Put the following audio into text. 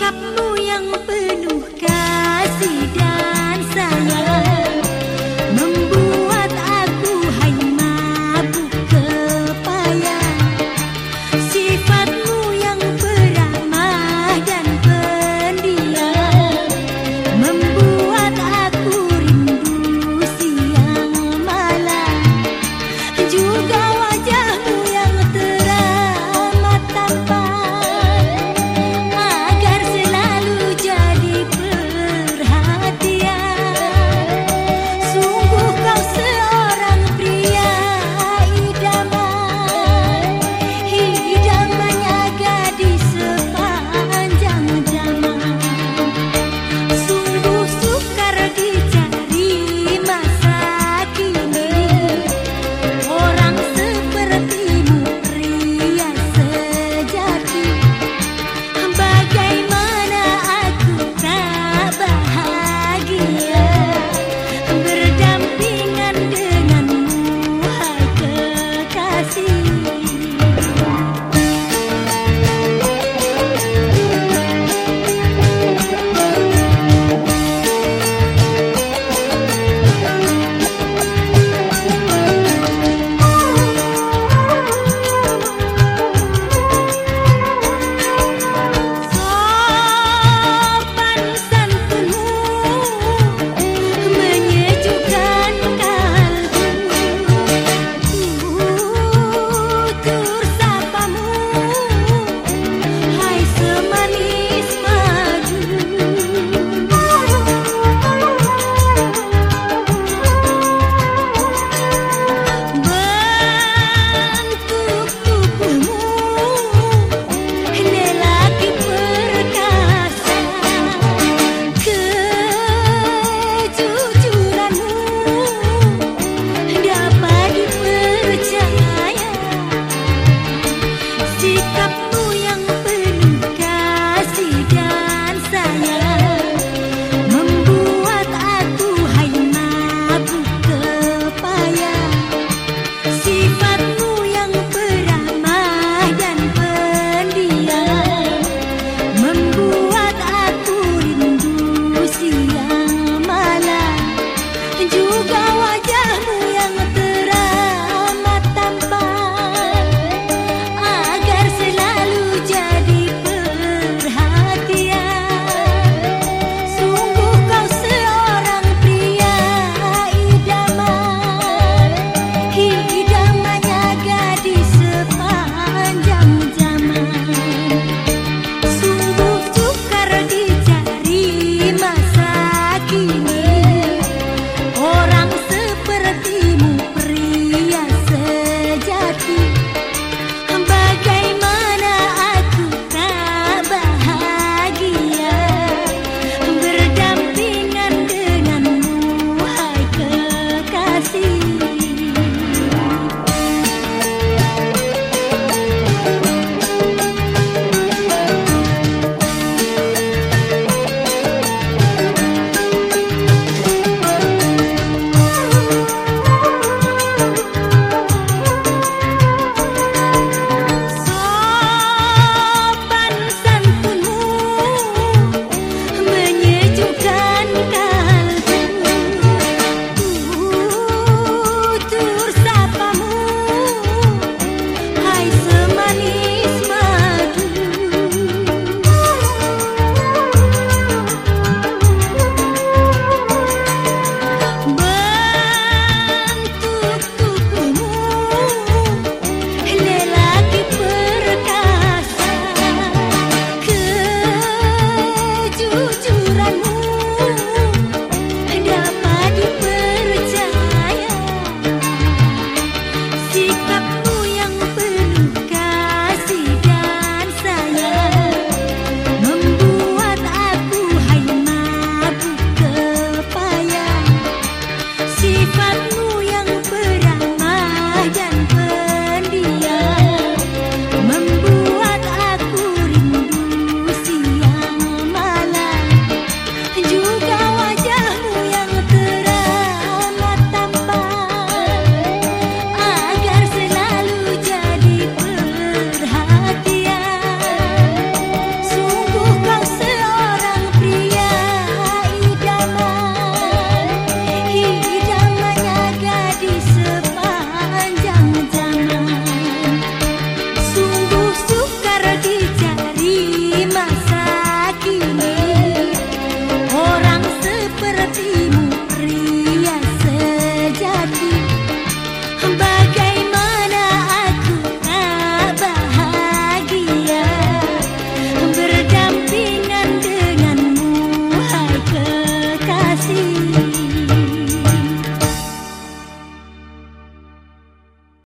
cặp mơ